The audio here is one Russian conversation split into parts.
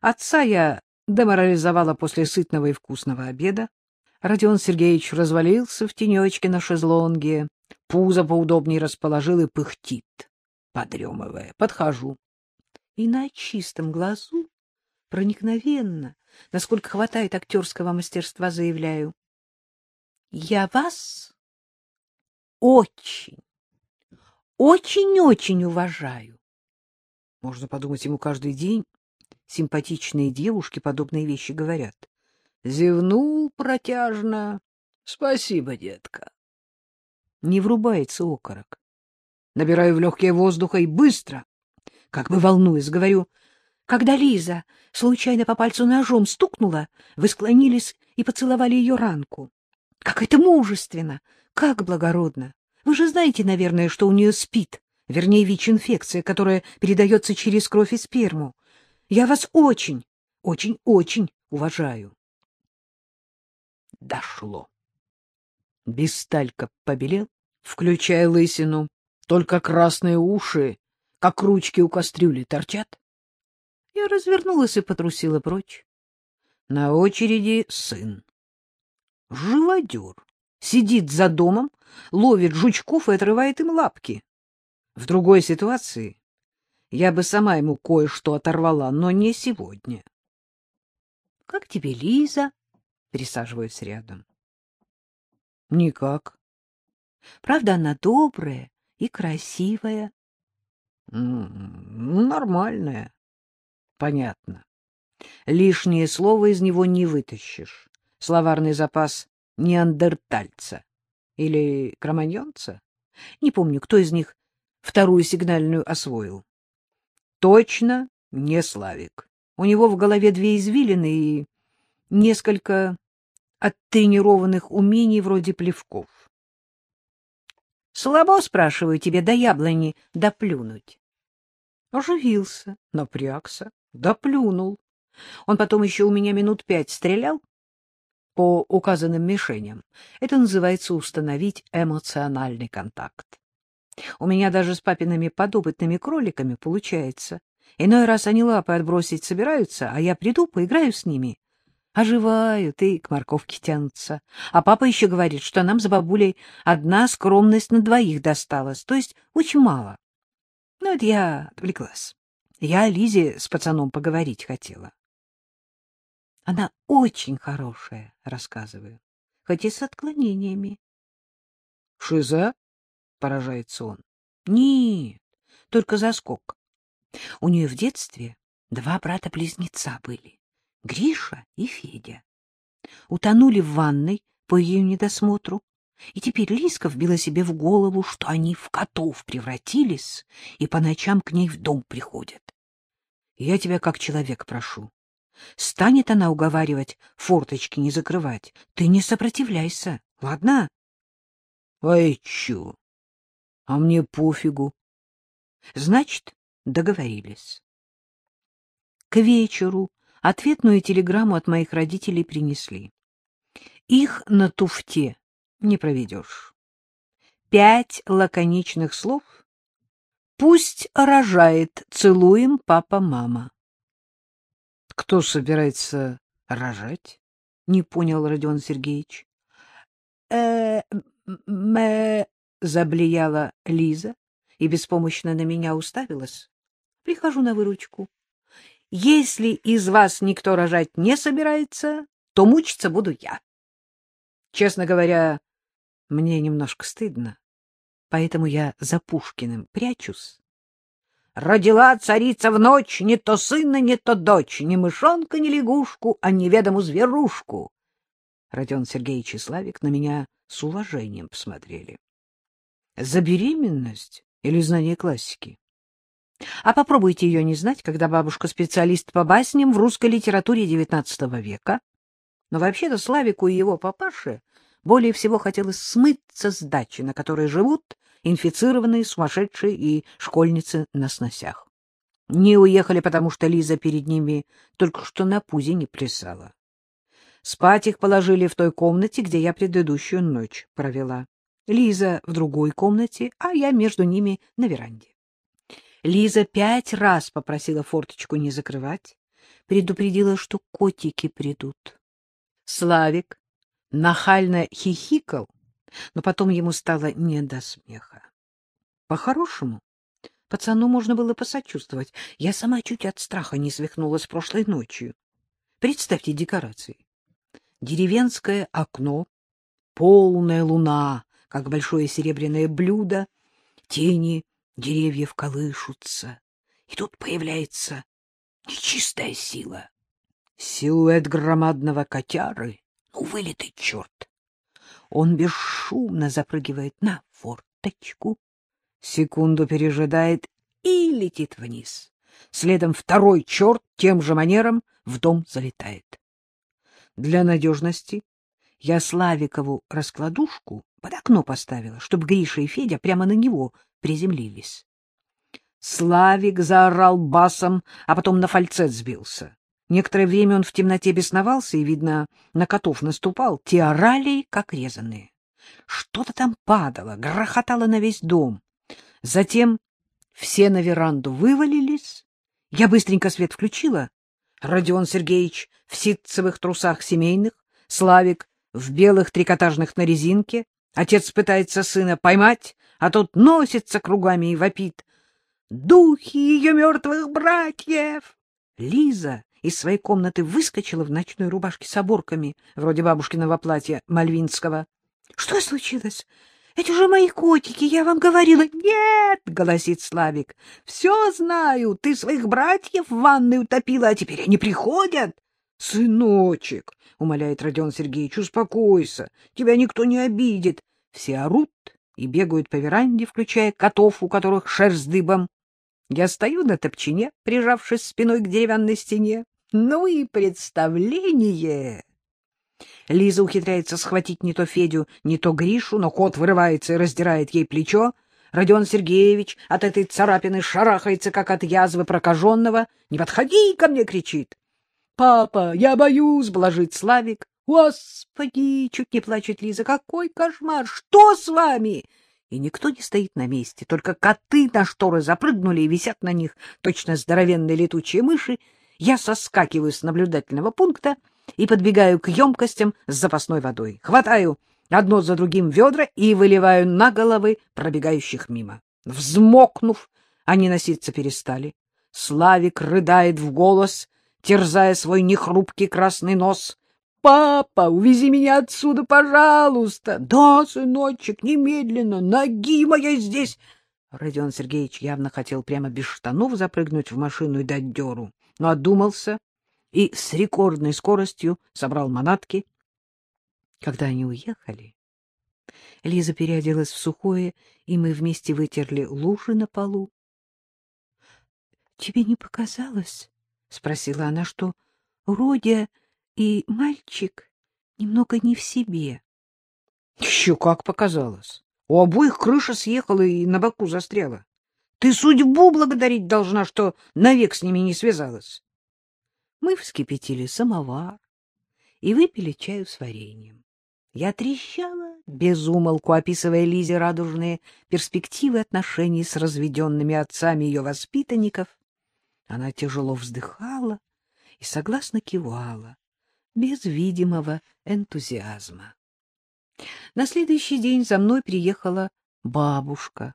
Отца я деморализовала после сытного и вкусного обеда. Родион Сергеевич развалился в тенечке на шезлонге, пузо поудобнее расположил и пыхтит, подремывая. Подхожу. И на чистом глазу, проникновенно, насколько хватает актерского мастерства, заявляю. Я вас очень, очень-очень уважаю. Можно подумать, ему каждый день симпатичные девушки подобные вещи говорят. Зевнул протяжно. Спасибо, детка. Не врубается окорок. Набираю в легкие воздуха и быстро, как бы волнуясь, говорю, когда Лиза случайно по пальцу ножом стукнула, вы склонились и поцеловали ее ранку. Как это мужественно, как благородно. Вы же знаете, наверное, что у нее спит, вернее, ВИЧ-инфекция, которая передается через кровь и сперму. Я вас очень, очень-очень уважаю. Дошло. Бесталька побелел, включая лысину, только красные уши, как ручки у кастрюли, торчат. Я развернулась и потрусила прочь. На очереди сын. Живодер. Сидит за домом, ловит жучков и отрывает им лапки. В другой ситуации я бы сама ему кое-что оторвала, но не сегодня. — Как тебе, Лиза? — присаживаюсь рядом. — Никак. — Правда, она добрая и красивая? — Нормальная. — Понятно. Лишнее слово из него не вытащишь. Словарный запас неандертальца или кроманьонца. Не помню, кто из них вторую сигнальную освоил. Точно не Славик. У него в голове две извилины и несколько оттренированных умений вроде плевков. Слабо, спрашиваю, тебе до яблони доплюнуть. Оживился, напрягся, доплюнул. Он потом еще у меня минут пять стрелял, по указанным мишеням. Это называется установить эмоциональный контакт. У меня даже с папиными подопытными кроликами получается. Иной раз они лапы отбросить собираются, а я приду, поиграю с ними. Оживают и к морковке тянутся. А папа еще говорит, что нам с бабулей одна скромность на двоих досталась, то есть очень мало. Ну, это я отвлеклась. Я Лизе с пацаном поговорить хотела. Она очень хорошая, рассказываю, хоть и с отклонениями. — Шиза? — поражается он. — Нет, только заскок. У нее в детстве два брата-близнеца были, Гриша и Федя. Утонули в ванной по ее недосмотру, и теперь Лиска вбила себе в голову, что они в котов превратились и по ночам к ней в дом приходят. Я тебя как человек прошу, Станет она уговаривать форточки не закрывать. Ты не сопротивляйся, ладно? — Ай, чё? А мне пофигу. Значит, договорились. К вечеру ответную телеграмму от моих родителей принесли. Их на туфте не проведешь. Пять лаконичных слов. Пусть рожает, целуем папа-мама. Кто собирается рожать? Не понял Родион Сергеевич. Э, мэ заблеяла Лиза и беспомощно на меня уставилась. Прихожу на выручку. Если из вас никто рожать не собирается, то мучиться буду я. Честно говоря, мне немножко стыдно, поэтому я за Пушкиным прячусь Родила царица в ночь не то сына, не то дочь, ни мышонка, ни лягушку, а неведому зверушку. Родион Сергеевич и Славик на меня с уважением посмотрели. За беременность или знание классики? А попробуйте ее не знать, когда бабушка специалист по басням в русской литературе XIX века. Но вообще-то Славику и его папаше более всего хотелось смыться с дачи, на которой живут инфицированные, сумасшедшие и школьницы на сносях. Не уехали, потому что Лиза перед ними только что на пузе не плясала. Спать их положили в той комнате, где я предыдущую ночь провела. Лиза в другой комнате, а я между ними на веранде. Лиза пять раз попросила форточку не закрывать, предупредила, что котики придут. Славик нахально хихикал, но потом ему стало не до смеха. По-хорошему, пацану можно было посочувствовать. Я сама чуть от страха не свихнулась прошлой ночью. Представьте декорации. Деревенское окно, полная луна, как большое серебряное блюдо, тени деревьев колышутся, и тут появляется нечистая сила. Силуэт громадного котяры, ну, вылитый черт. Он бесшумно запрыгивает на форточку, секунду пережидает и летит вниз. Следом второй черт тем же манером в дом залетает. Для надежности я Славикову раскладушку под окно поставила, чтобы Гриша и Федя прямо на него приземлились. Славик заорал басом, а потом на фальцет сбился. Некоторое время он в темноте бесновался и, видно, на котов наступал. Те орали, как резаные. Что-то там падало, грохотало на весь дом. Затем все на веранду вывалились. Я быстренько свет включила. Родион Сергеевич в ситцевых трусах семейных, Славик в белых трикотажных на резинке. Отец пытается сына поймать, а тот носится кругами и вопит. «Духи ее мертвых братьев!» Лиза из своей комнаты выскочила в ночной рубашке с оборками, вроде бабушкиного платья Мальвинского. — Что случилось? Это же мои котики, я вам говорила. — Нет, — голосит Славик, — все знаю. Ты своих братьев в ванной утопила, а теперь они приходят. — Сыночек, — умоляет Родион Сергеевич, — успокойся, тебя никто не обидит. Все орут и бегают по веранде, включая котов, у которых шерсть дыбом. Я стою на топчине, прижавшись спиной к деревянной стене. Ну и представление! Лиза ухитряется схватить не то Федю, не то Гришу, но кот вырывается и раздирает ей плечо. Родион Сергеевич от этой царапины шарахается, как от язвы прокаженного. «Не подходи ко мне!» — кричит. «Папа, я боюсь!» — блажит Славик. «Господи!» — чуть не плачет Лиза. «Какой кошмар! Что с вами?» И никто не стоит на месте, только коты на шторы запрыгнули и висят на них, точно здоровенные летучие мыши. Я соскакиваю с наблюдательного пункта и подбегаю к емкостям с запасной водой. Хватаю одно за другим ведра и выливаю на головы пробегающих мимо. Взмокнув, они носиться перестали. Славик рыдает в голос, терзая свой нехрупкий красный нос. «Папа, увези меня отсюда, пожалуйста!» «Да, сыночек, немедленно! Ноги моя здесь!» Родион Сергеевич явно хотел прямо без штанов запрыгнуть в машину и дать дёру, но отдумался и с рекордной скоростью собрал манатки. Когда они уехали, Лиза переоделась в сухое, и мы вместе вытерли лужи на полу. — Тебе не показалось, — спросила она, — что Родя и мальчик немного не в себе. — Еще как показалось. У обоих крыша съехала и на боку застряла. Ты судьбу благодарить должна, что навек с ними не связалась. Мы вскипятили самовар и выпили чаю с вареньем. Я трещала, без умолку описывая Лизе радужные перспективы отношений с разведенными отцами ее воспитанников. Она тяжело вздыхала и согласно кивала, без видимого энтузиазма. На следующий день за мной приехала бабушка.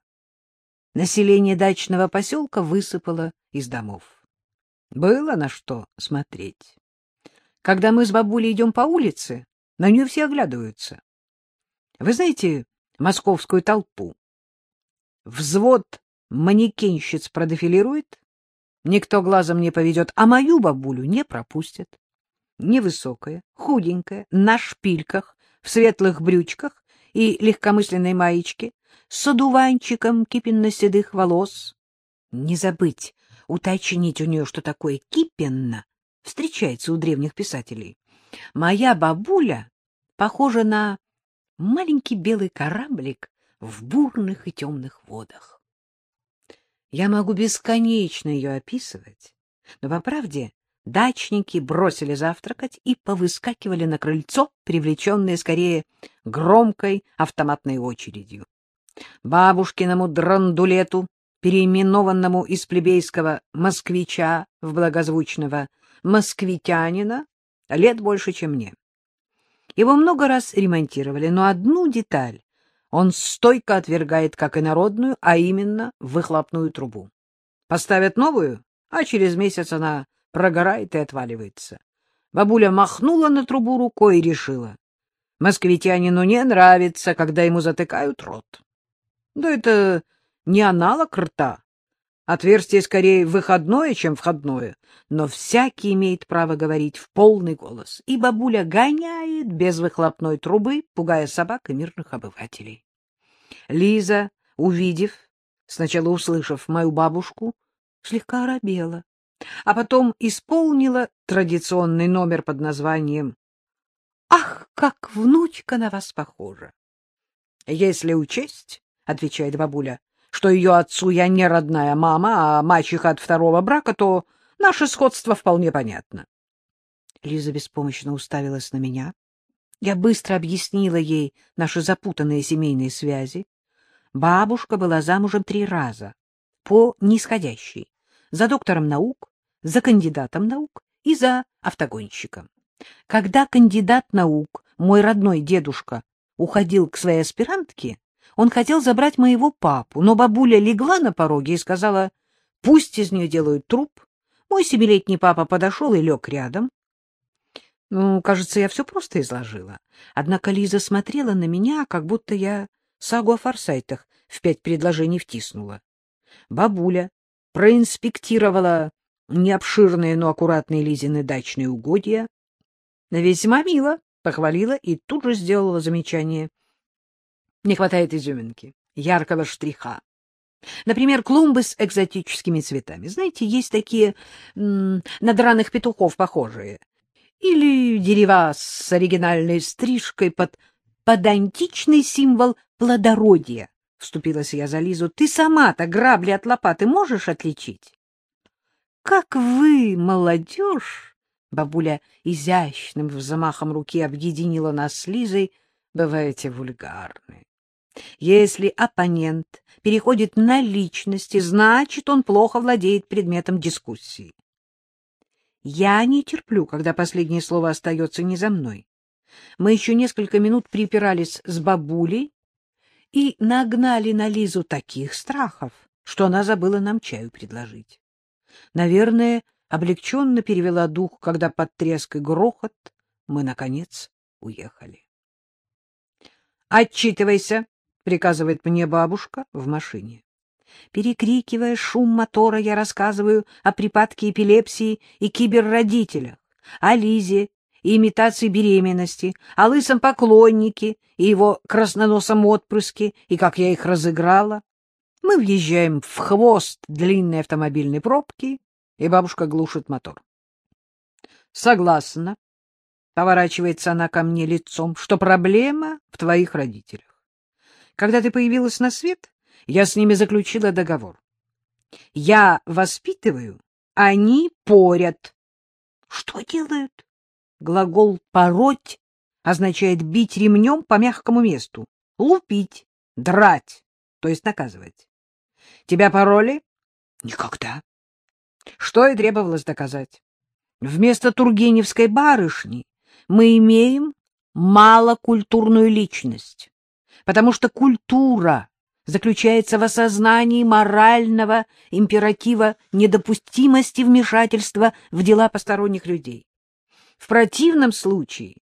Население дачного поселка высыпало из домов. Было на что смотреть. Когда мы с бабулей идем по улице, на нее все оглядываются. Вы знаете московскую толпу? Взвод манекенщиц продефилирует, никто глазом не поведет, а мою бабулю не пропустят невысокая, худенькая, на шпильках, в светлых брючках и легкомысленной маечке, с одуванчиком кипенно-седых волос. Не забыть уточнить у нее, что такое кипенно, встречается у древних писателей. Моя бабуля похожа на маленький белый кораблик в бурных и темных водах. Я могу бесконечно ее описывать, но, по правде, Дачники бросили завтракать и повыскакивали на крыльцо, привлеченные скорее громкой автоматной очередью. Бабушкиному драндулету переименованному из плебейского «москвича» в благозвучного «москвитянина», лет больше, чем мне. Его много раз ремонтировали, но одну деталь он стойко отвергает как инородную, а именно выхлопную трубу. Поставят новую, а через месяц она прогорает и отваливается. Бабуля махнула на трубу рукой и решила. Москвитянину не нравится, когда ему затыкают рот. Да это не аналог рта. Отверстие скорее выходное, чем входное, но всякий имеет право говорить в полный голос, и бабуля гоняет без выхлопной трубы, пугая собак и мирных обывателей. Лиза, увидев, сначала услышав мою бабушку, слегка оробела, а потом исполнила традиционный номер под названием «Ах, как внучка на вас похожа!» «Если учесть, — отвечает бабуля, — что ее отцу я не родная мама, а мачеха от второго брака, то наше сходство вполне понятно». Лиза беспомощно уставилась на меня. Я быстро объяснила ей наши запутанные семейные связи. Бабушка была замужем три раза, по нисходящей, за доктором наук, за кандидатом наук и за автогонщиком. Когда кандидат наук, мой родной дедушка, уходил к своей аспирантке, он хотел забрать моего папу, но бабуля легла на пороге и сказала, пусть из нее делают труп. Мой семилетний папа подошел и лег рядом. Ну, кажется, я все просто изложила. Однако Лиза смотрела на меня, как будто я сагу о форсайтах в пять предложений втиснула. Бабуля проинспектировала необширные, но аккуратные Лизины дачные угодья. Весьма мило, похвалила и тут же сделала замечание. Не хватает изюминки, яркого штриха. Например, клумбы с экзотическими цветами. Знаете, есть такие на драных петухов похожие или дерева с оригинальной стрижкой под подантичный символ плодородия, — вступилась я за Лизу. — Ты сама-то грабли от лопаты можешь отличить? — Как вы, молодежь! — бабуля изящным взмахом руки объединила нас с Лизой. — Бываете вульгарны. Если оппонент переходит на личности, значит, он плохо владеет предметом дискуссии. Я не терплю, когда последнее слово остается не за мной. Мы еще несколько минут припирались с бабулей и нагнали на Лизу таких страхов, что она забыла нам чаю предложить. Наверное, облегченно перевела дух, когда под треск и грохот мы, наконец, уехали. «Отчитывайся!» — приказывает мне бабушка в машине. Перекрикивая шум мотора, я рассказываю о припадке эпилепсии и киберродителях, о Лизе и имитации беременности, о лысом поклоннике и его красноносом отпрыске, и как я их разыграла. Мы въезжаем в хвост длинной автомобильной пробки, и бабушка глушит мотор. — Согласна, — поворачивается она ко мне лицом, — что проблема в твоих родителях. Когда ты появилась на свет, я с ними заключила договор. Я воспитываю, они порят. Что делают? Глагол «пороть» означает бить ремнем по мягкому месту, лупить, драть, то есть наказывать. Тебя пороли? Никогда. Что и требовалось доказать. Вместо Тургеневской барышни мы имеем малокультурную личность, потому что культура заключается в осознании морального императива недопустимости вмешательства в дела посторонних людей. В противном случае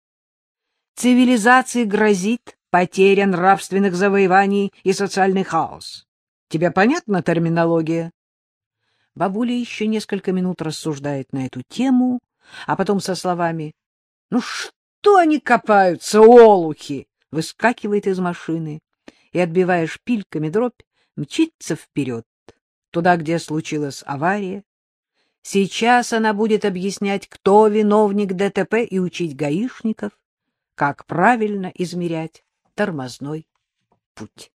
цивилизации грозит потеря нравственных завоеваний и социальный хаос. Тебе понятна терминология? Бабуля еще несколько минут рассуждает на эту тему, а потом со словами «Ну что они копаются, олухи!» Выскакивает из машины и, отбивая шпильками дробь, мчится вперед, туда, где случилась авария. Сейчас она будет объяснять, кто виновник ДТП, и учить гаишников, как правильно измерять тормозной путь.